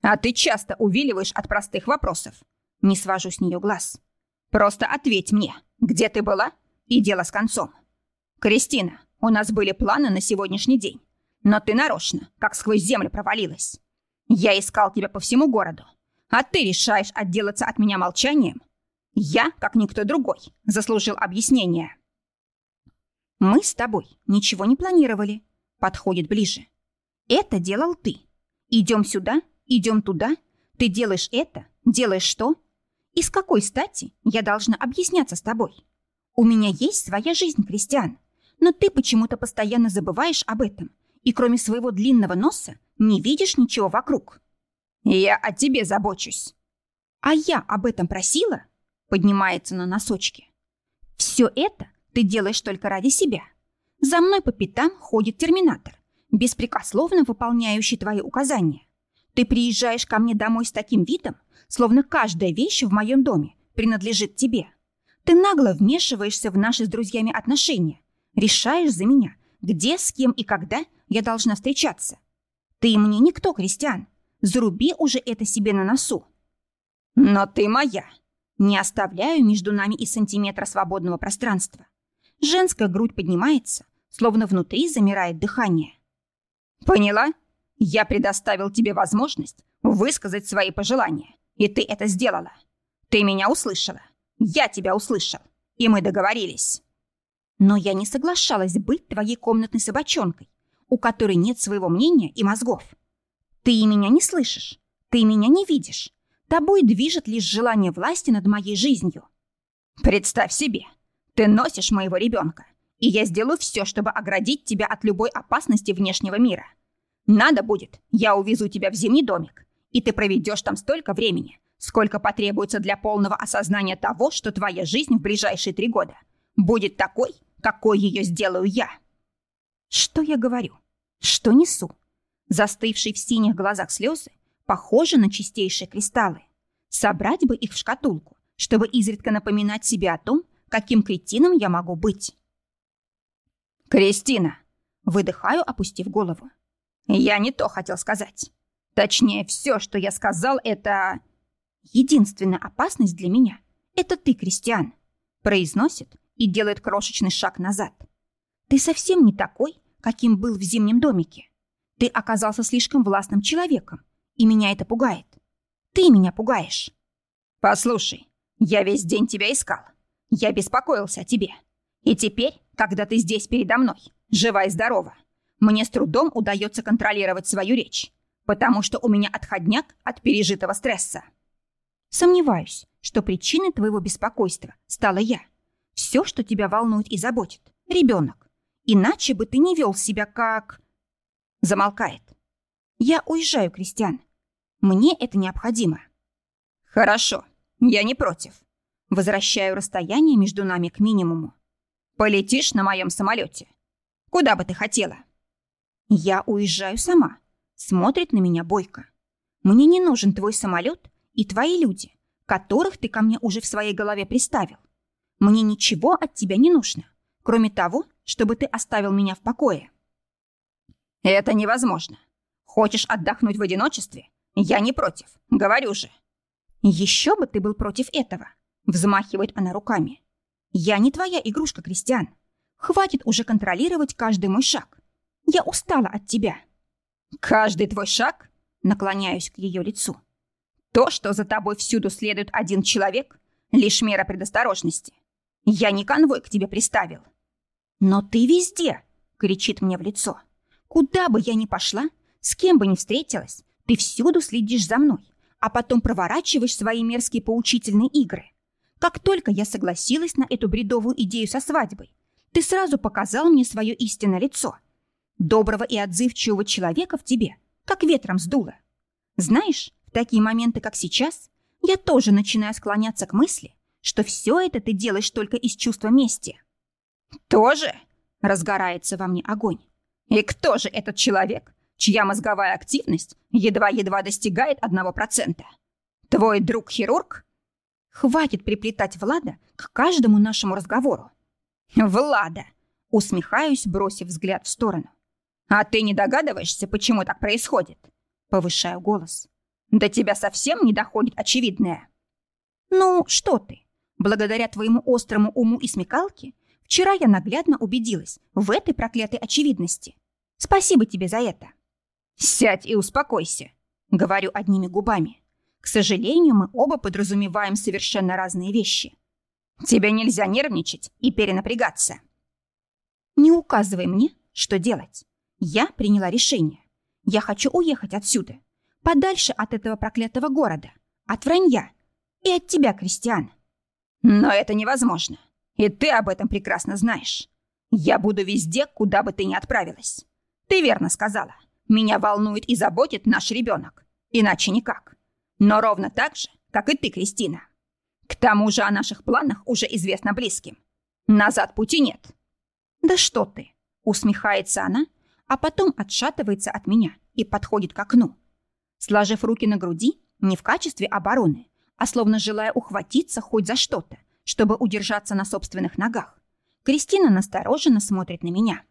А ты часто увиливаешь от простых вопросов. Не свожу с нее глаз. Просто ответь мне, где ты была, и дело с концом. Кристина, у нас были планы на сегодняшний день, но ты нарочно, как сквозь землю провалилась. Я искал тебя по всему городу, а ты решаешь отделаться от меня молчанием я, как никто другой, заслужил объяснение. Мы с тобой ничего не планировали. Подходит ближе. Это делал ты. Идем сюда, идем туда. Ты делаешь это, делаешь что? И с какой стати я должна объясняться с тобой? У меня есть своя жизнь, Кристиан. Но ты почему-то постоянно забываешь об этом. И кроме своего длинного носа не видишь ничего вокруг. Я о тебе забочусь. А я об этом просила? поднимается на носочки. Все это ты делаешь только ради себя. За мной по пятам ходит терминатор, беспрекословно выполняющий твои указания. Ты приезжаешь ко мне домой с таким видом, словно каждая вещь в моем доме принадлежит тебе. Ты нагло вмешиваешься в наши с друзьями отношения, решаешь за меня, где, с кем и когда я должна встречаться. Ты мне никто, Кристиан. Заруби уже это себе на носу. Но ты моя, не оставляю между нами и сантиметра свободного пространства. Женская грудь поднимается, словно внутри замирает дыхание. «Поняла? Я предоставил тебе возможность высказать свои пожелания, и ты это сделала. Ты меня услышала. Я тебя услышал, и мы договорились». Но я не соглашалась быть твоей комнатной собачонкой, у которой нет своего мнения и мозгов. Ты меня не слышишь, ты меня не видишь, Тобой движет лишь желание власти над моей жизнью. Представь себе, ты носишь моего ребенка, и я сделаю все, чтобы оградить тебя от любой опасности внешнего мира. Надо будет, я увезу тебя в зимний домик, и ты проведешь там столько времени, сколько потребуется для полного осознания того, что твоя жизнь в ближайшие три года будет такой, какой ее сделаю я. Что я говорю? Что несу? Застывшие в синих глазах слезы похожи на чистейшие кристаллы. Собрать бы их в шкатулку, чтобы изредка напоминать себе о том, каким кретином я могу быть. «Кристина!» Выдыхаю, опустив голову. «Я не то хотел сказать. Точнее, все, что я сказал, это... Единственная опасность для меня — это ты, Кристиан, произносит и делает крошечный шаг назад. Ты совсем не такой, каким был в зимнем домике. Ты оказался слишком властным человеком, и меня это пугает. Ты меня пугаешь. Послушай, я весь день тебя искал. Я беспокоился о тебе. И теперь, когда ты здесь передо мной, жива и здорова, мне с трудом удается контролировать свою речь, потому что у меня отходняк от пережитого стресса. Сомневаюсь, что причиной твоего беспокойства стала я. Все, что тебя волнует и заботит, ребенок. Иначе бы ты не вел себя как... Замолкает. Я уезжаю, Кристиан. Мне это необходимо. Хорошо, я не против. Возвращаю расстояние между нами к минимуму. Полетишь на моем самолете. Куда бы ты хотела? Я уезжаю сама. Смотрит на меня Бойко. Мне не нужен твой самолет и твои люди, которых ты ко мне уже в своей голове приставил. Мне ничего от тебя не нужно, кроме того, чтобы ты оставил меня в покое. Это невозможно. Хочешь отдохнуть в одиночестве? Я не против, говорю же. Еще бы ты был против этого, взмахивает она руками. Я не твоя игрушка, Кристиан. Хватит уже контролировать каждый мой шаг. Я устала от тебя. Каждый твой шаг? Наклоняюсь к ее лицу. То, что за тобой всюду следует один человек, лишь мера предосторожности. Я не конвой к тебе приставил. Но ты везде, кричит мне в лицо. Куда бы я ни пошла, с кем бы ни встретилась, ты всюду следишь за мной, а потом проворачиваешь свои мерзкие поучительные игры. Как только я согласилась на эту бредовую идею со свадьбой, ты сразу показал мне свое истинное лицо. Доброго и отзывчивого человека в тебе, как ветром сдуло. Знаешь, в такие моменты, как сейчас, я тоже начинаю склоняться к мысли, что все это ты делаешь только из чувства мести. «Тоже?» — разгорается во мне огонь. «И кто же этот человек, чья мозговая активность едва-едва достигает одного процента? Твой друг-хирург?» «Хватит приплетать Влада к каждому нашему разговору». «Влада!» — усмехаюсь, бросив взгляд в сторону. «А ты не догадываешься, почему так происходит?» Повышаю голос. «До тебя совсем не доходит очевидное». «Ну, что ты? Благодаря твоему острому уму и смекалке вчера я наглядно убедилась в этой проклятой очевидности. Спасибо тебе за это». «Сядь и успокойся», — говорю одними губами. К сожалению, мы оба подразумеваем совершенно разные вещи. Тебе нельзя нервничать и перенапрягаться. Не указывай мне, что делать. Я приняла решение. Я хочу уехать отсюда, подальше от этого проклятого города, от вранья и от тебя, Кристиан. Но это невозможно, и ты об этом прекрасно знаешь. Я буду везде, куда бы ты ни отправилась. Ты верно сказала. Меня волнует и заботит наш ребенок. Иначе никак. Но ровно так же, как и ты, Кристина. К тому же о наших планах уже известно близким. Назад пути нет. Да что ты, усмехается она, а потом отшатывается от меня и подходит к окну. Сложив руки на груди, не в качестве обороны, а словно желая ухватиться хоть за что-то, чтобы удержаться на собственных ногах, Кристина настороженно смотрит на меня.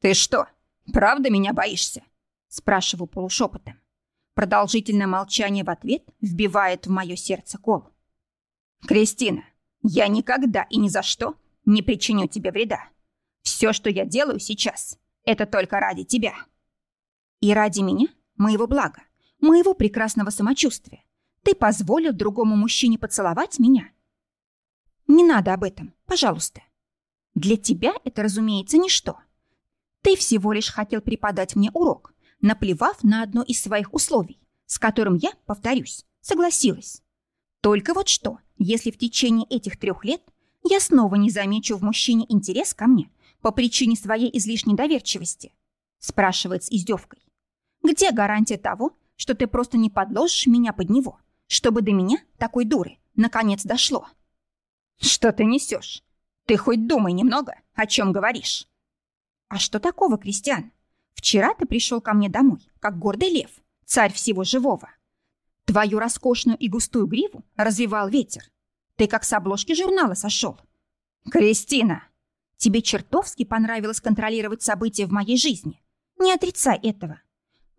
«Ты что, правда меня боишься?» спрашиваю полушепотом. Продолжительное молчание в ответ вбивает в мое сердце кол. «Кристина, я никогда и ни за что не причиню тебе вреда. Все, что я делаю сейчас, это только ради тебя». «И ради меня, моего блага, моего прекрасного самочувствия, ты позволил другому мужчине поцеловать меня?» «Не надо об этом, пожалуйста. Для тебя это, разумеется, ничто. Ты всего лишь хотел преподать мне урок, наплевав на одно из своих условий, с которым я, повторюсь, согласилась. Только вот что, если в течение этих трех лет я снова не замечу в мужчине интерес ко мне по причине своей излишней доверчивости? Спрашивает с издевкой. Где гарантия того, что ты просто не подложишь меня под него, чтобы до меня, такой дуры, наконец дошло? Что ты несешь? Ты хоть думай немного, о чем говоришь. А что такого, Кристиан? Вчера ты пришел ко мне домой, как гордый лев, царь всего живого. Твою роскошную и густую гриву развивал ветер. Ты как с обложки журнала сошел. Кристина! Тебе чертовски понравилось контролировать события в моей жизни. Не отрицай этого.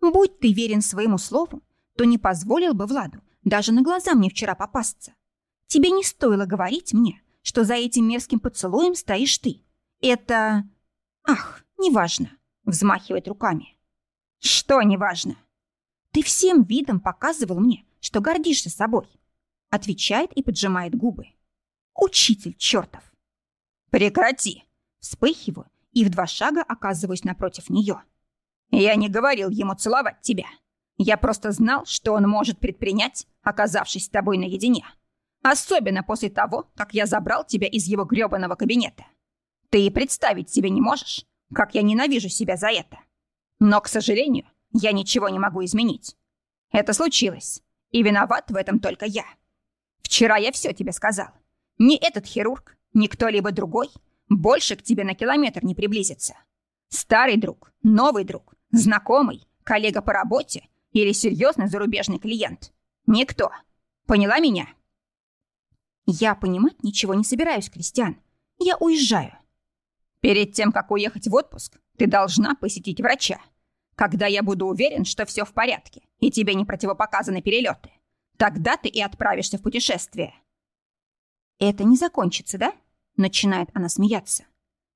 Будь ты верен своему слову, то не позволил бы Владу даже на глаза мне вчера попасться. Тебе не стоило говорить мне, что за этим мерзким поцелуем стоишь ты. Это... Ах, неважно, взмахивает руками. Что неважно? Ты всем видом показывал мне, что гордишься собой. Отвечает и поджимает губы. Учитель чертов. Прекрати. Вспыхиваю и в два шага оказываюсь напротив нее. Я не говорил ему целовать тебя. Я просто знал, что он может предпринять, оказавшись с тобой наедине. Особенно после того, как я забрал тебя из его грёбаного кабинета. Ты и представить себе не можешь, как я ненавижу себя за это. Но, к сожалению, я ничего не могу изменить. Это случилось, и виноват в этом только я. Вчера я все тебе сказал. Ни этот хирург, ни кто-либо другой больше к тебе на километр не приблизится. Старый друг, новый друг, знакомый, коллега по работе или серьезный зарубежный клиент. Никто. Поняла меня? Я понимать ничего не собираюсь, Кристиан. Я уезжаю. Перед тем, как уехать в отпуск, ты должна посетить врача. Когда я буду уверен, что все в порядке и тебе не противопоказаны перелеты, тогда ты и отправишься в путешествие. Это не закончится, да? Начинает она смеяться.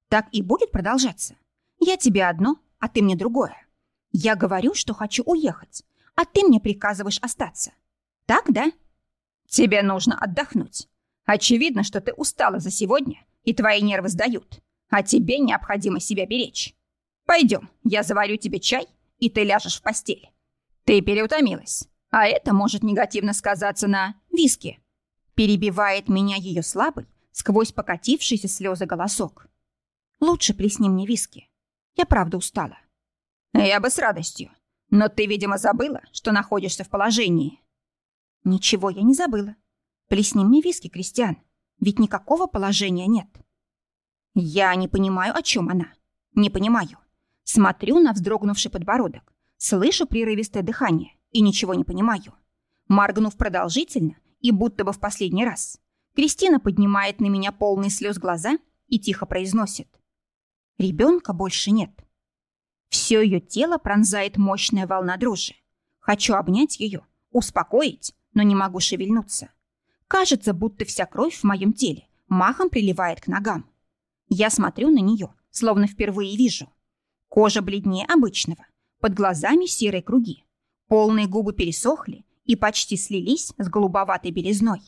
Так и будет продолжаться. Я тебе одно, а ты мне другое. Я говорю, что хочу уехать, а ты мне приказываешь остаться. Так, да? Тебе нужно отдохнуть. Очевидно, что ты устала за сегодня, и твои нервы сдают. А тебе необходимо себя беречь. Пойдем, я заварю тебе чай, и ты ляжешь в постель. Ты переутомилась, а это может негативно сказаться на виске. Перебивает меня ее слабый, сквозь покатившиеся слезы голосок. Лучше плесни мне виски. Я правда устала. Я бы с радостью. Но ты, видимо, забыла, что находишься в положении. Ничего я не забыла. Плесни мне виски, Кристиан. Ведь никакого положения нет. Я не понимаю, о чем она. Не понимаю. Смотрю на вздрогнувший подбородок. Слышу прерывистое дыхание и ничего не понимаю. Моргнув продолжительно и будто бы в последний раз, Кристина поднимает на меня полные слез глаза и тихо произносит. Ребенка больше нет. Все ее тело пронзает мощная волна дрожи. Хочу обнять ее, успокоить, но не могу шевельнуться. Кажется, будто вся кровь в моем теле махом приливает к ногам. Я смотрю на нее, словно впервые вижу. Кожа бледнее обычного, под глазами серые круги. Полные губы пересохли и почти слились с голубоватой белизной.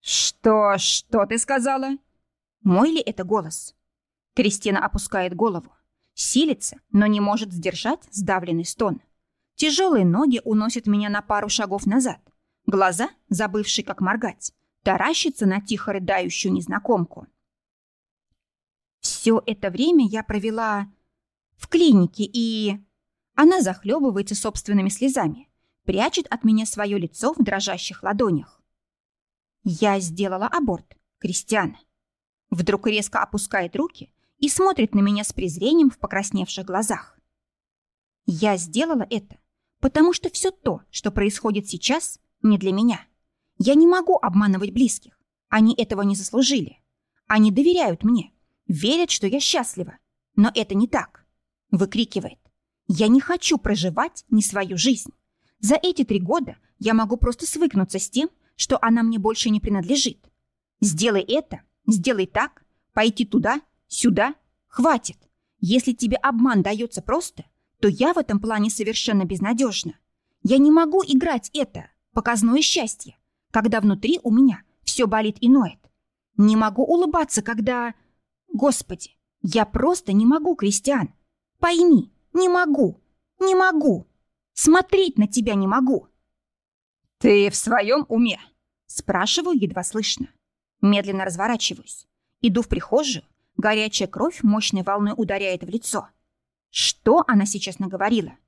«Что, что ты сказала?» Мой ли это голос? Кристина опускает голову. Силится, но не может сдержать сдавленный стон. Тяжелые ноги уносят меня на пару шагов назад. Глаза, забывшие как моргать, таращатся на тихо рыдающую незнакомку. Все это время я провела в клинике, и... Она захлебывается собственными слезами, прячет от меня свое лицо в дрожащих ладонях. Я сделала аборт, Кристиан. Вдруг резко опускает руки, и смотрит на меня с презрением в покрасневших глазах. Я сделала это, потому что все то, что происходит сейчас, не для меня. Я не могу обманывать близких. Они этого не заслужили. Они доверяют мне, верят, что я счастлива. Но это не так. Выкрикивает. Я не хочу проживать не свою жизнь. За эти три года я могу просто свыкнуться с тем, что она мне больше не принадлежит. Сделай это, сделай так, пойти туда Сюда? Хватит. Если тебе обман дается просто, то я в этом плане совершенно безнадежна. Я не могу играть это, показное счастье, когда внутри у меня все болит и ноет. Не могу улыбаться, когда... Господи, я просто не могу, Кристиан. Пойми, не могу, не могу. Смотреть на тебя не могу. Ты в своем уме? Спрашиваю едва слышно. Медленно разворачиваюсь. Иду в прихожую, Горячая кровь мощной волной ударяет в лицо. Что она сейчас наговорила?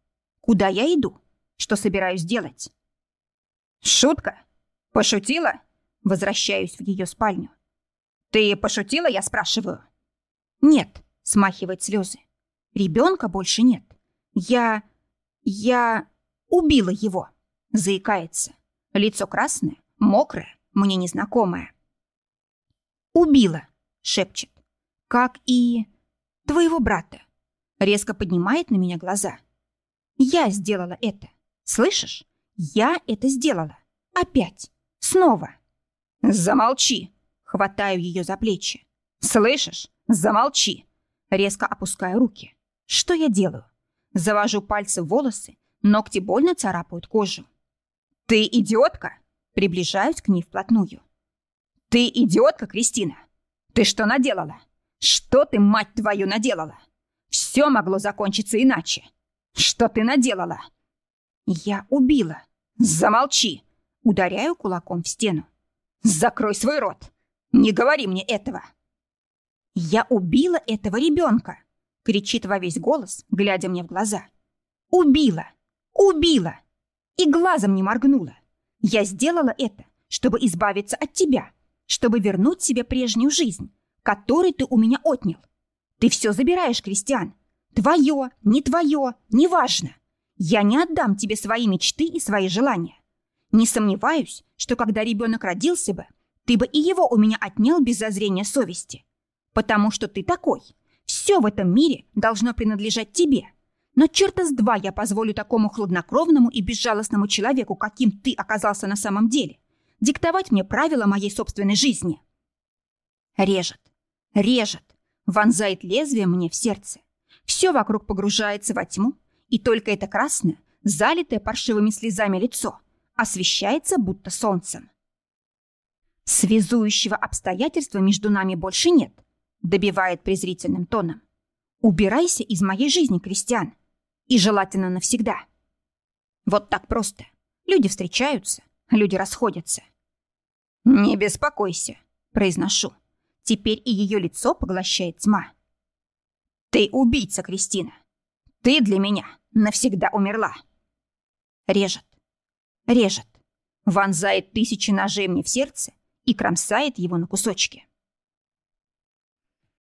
Куда я иду? Что собираюсь делать? Шутка? Пошутила? Возвращаюсь в ее спальню. Ты пошутила, я спрашиваю? Нет, смахивает слезы. Ребенка больше нет. Я... я... убила его. Заикается. Лицо красное, мокрое, мне незнакомое. Убила, шепчет как и твоего брата. Резко поднимает на меня глаза. Я сделала это. Слышишь? Я это сделала. Опять. Снова. Замолчи. Хватаю ее за плечи. Слышишь? Замолчи. Резко опускаю руки. Что я делаю? Завожу пальцы в волосы, ногти больно царапают кожу. Ты идиотка? Приближаюсь к ней вплотную. Ты идиотка, Кристина? Ты что наделала? Что ты, мать твою, наделала? Все могло закончиться иначе. Что ты наделала? Я убила. Замолчи. Ударяю кулаком в стену. Закрой свой рот. Не говори мне этого. Я убила этого ребенка. Кричит во весь голос, глядя мне в глаза. Убила. Убила. И глазом не моргнула. Я сделала это, чтобы избавиться от тебя, чтобы вернуть себе прежнюю жизнь, которую ты у меня отнял. Ты все забираешь, Кристиан. Твое, не твое, неважно. Я не отдам тебе свои мечты и свои желания. Не сомневаюсь, что когда ребенок родился бы, ты бы и его у меня отнял без зазрения совести. Потому что ты такой. Все в этом мире должно принадлежать тебе. Но черта с два я позволю такому хладнокровному и безжалостному человеку, каким ты оказался на самом деле, диктовать мне правила моей собственной жизни. Режет, режет, вонзает лезвие мне в сердце. Все вокруг погружается во тьму, и только это красное, залитое паршивыми слезами лицо, освещается будто солнцем. Связующего обстоятельства между нами больше нет, добивает презрительным тоном. Убирайся из моей жизни, Кристиан, и желательно навсегда. Вот так просто. Люди встречаются, люди расходятся. «Не беспокойся», — произношу. Теперь и ее лицо поглощает тьма. «Ты убийца, Кристина. Ты для меня навсегда умерла». Режет, режет, вонзает тысячи ножей мне в сердце и кромсает его на кусочки.